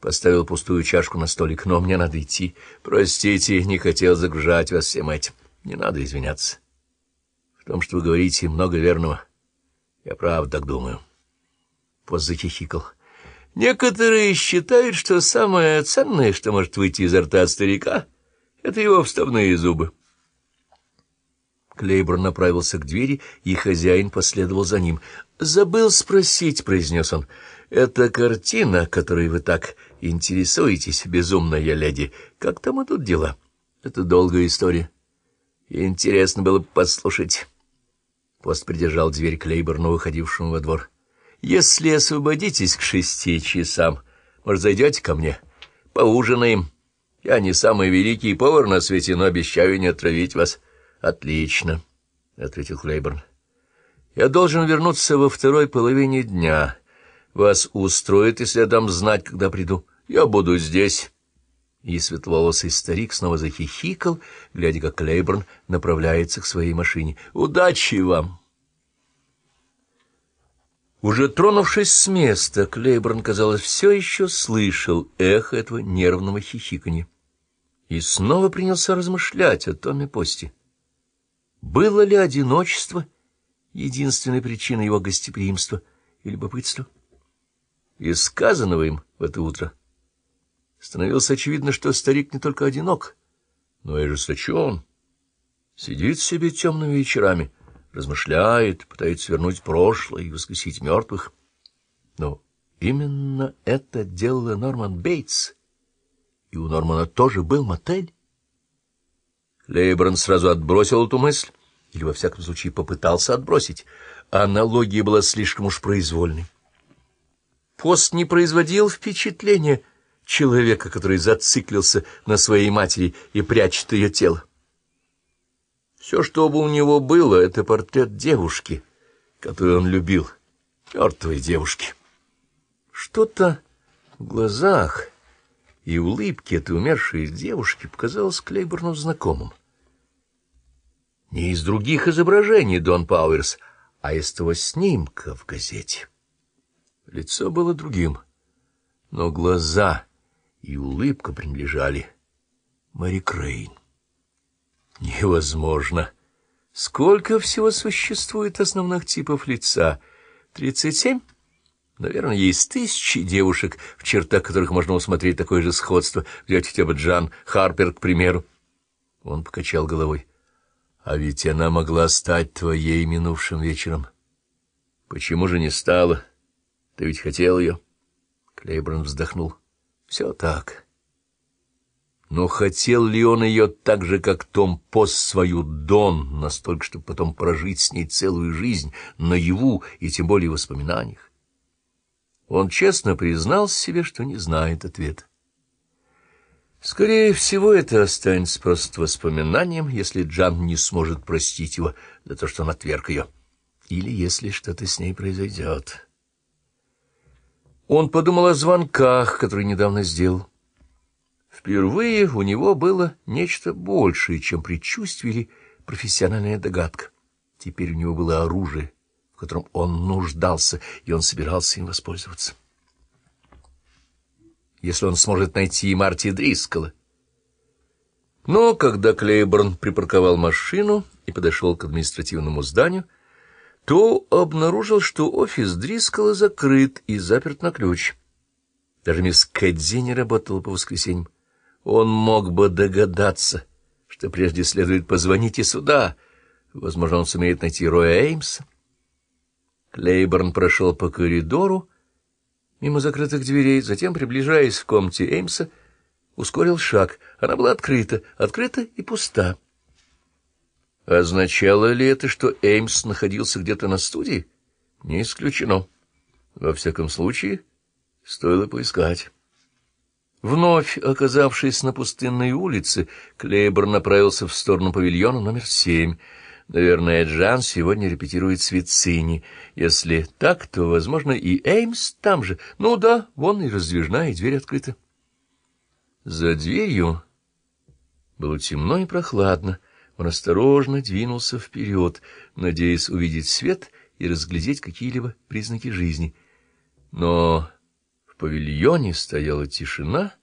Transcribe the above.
поставил пустую чашку на столик. «Но мне надо идти. Простите, не хотел загружать вас всем этим. Не надо извиняться. В том, что вы говорите, много верного. Я правда так думаю». Пост захихикал. «Некоторые считают, что самое ценное, что может выйти изо рта старика, — это его вставные зубы». Клейбор направился к двери, и хозяин последовал за ним. «Забыл спросить», — произнес он, — «эта картина, которой вы так интересуетесь, безумная леди, как там идут дела? Это долгая история. Интересно было бы послушать». Пост придержал дверь Клейборну, выходившему во двор. «Если освободитесь к шести часам, может, зайдете ко мне? Поужинаем. Я не самый великий повар на свете, но обещаю не отравить вас». «Отлично», — ответил Клейборн. «Я должен вернуться во второй половине дня. Вас устроит, если я дам знать, когда приду. Я буду здесь». И светловолосый старик снова захихикал, глядя, как Клейборн направляется к своей машине. «Удачи вам!» Уже тронувшись с места, Клейборн, казалось, все еще слышал эхо этого нервного хихиканья и снова принялся размышлять о Томе Посте. Было ли одиночество единственной причиной его гостеприимства и любопытства? Из сказанного им в это утро становилось очевидно, что старик не только одинок, но и ожесточен. Сидит себе темными вечерами, размышляет, пытается вернуть прошлое и воскресить мертвых. Но именно это делала Норман Бейтс, и у Нормана тоже был мотель. Лейбран сразу отбросил эту мысль, или, во всяком случае, попытался отбросить. Аналогия была слишком уж произвольной. Пост не производил впечатления человека, который зациклился на своей матери и прячет ее тело. Все, что бы у него было, — это портрет девушки, которую он любил, мертвой девушки. Что-то в глазах и улыбке этой умершей девушки показалось Клейборну знакомым. Не из других изображений Дон Пауэрс, а из того снимка в газете. Лицо было другим, но глаза и улыбка принадлежали Мэри Крейн. Невозможно. Сколько всего существует основных типов лица? Тридцать семь? Наверное, есть тысячи девушек, в чертах которых можно усмотреть такое же сходство. Взять хотя бы Джан Харпер, к примеру. Он покачал головой. А ведь она могла стать твоей минувшим вечером. Почему же не стала? Ты ведь хотел ее? Клейбран вздохнул. Все так. Но хотел ли он ее так же, как Том Пост свою Дон, настолько, чтобы потом прожить с ней целую жизнь, наяву и тем более в воспоминаниях? Он честно признал себе, что не знает ответа. Скорее всего, это останется просто воспоминанием, если Джан не сможет простить его за то, что он отверг ее, или если что-то с ней произойдет. Он подумал о звонках, которые недавно сделал. Впервые у него было нечто большее, чем предчувствие или профессиональная догадка. Теперь у него было оружие, в котором он нуждался, и он собирался им воспользоваться если он сможет найти Марти Дрискала. Но когда Клейборн припарковал машину и подошел к административному зданию, то обнаружил, что офис Дрискала закрыт и заперт на ключ. Даже мисс Кэдзи не работала по воскресеньям. Он мог бы догадаться, что прежде следует позвонить и сюда. Возможно, он сумеет найти Роя Эймса. Клейборн прошел по коридору, мимо закрытых дверей, затем, приближаясь к комнате Эймса, ускорил шаг. Она была открыта, открыта и пуста. Означало ли это, что Эймс находился где-то на студии? Не исключено. Во всяком случае, стоило поискать. Вновь оказавшись на пустынной улице, Клейбор направился в сторону павильона номер семь — Наверное, Джан сегодня репетирует с Вицини. Если так, то, возможно, и Эймс там же. Ну да, вон и раздвижная, и дверь открыта. За дверью было темно и прохладно. Он осторожно двинулся вперед, надеясь увидеть свет и разглядеть какие-либо признаки жизни. Но в павильоне стояла тишина,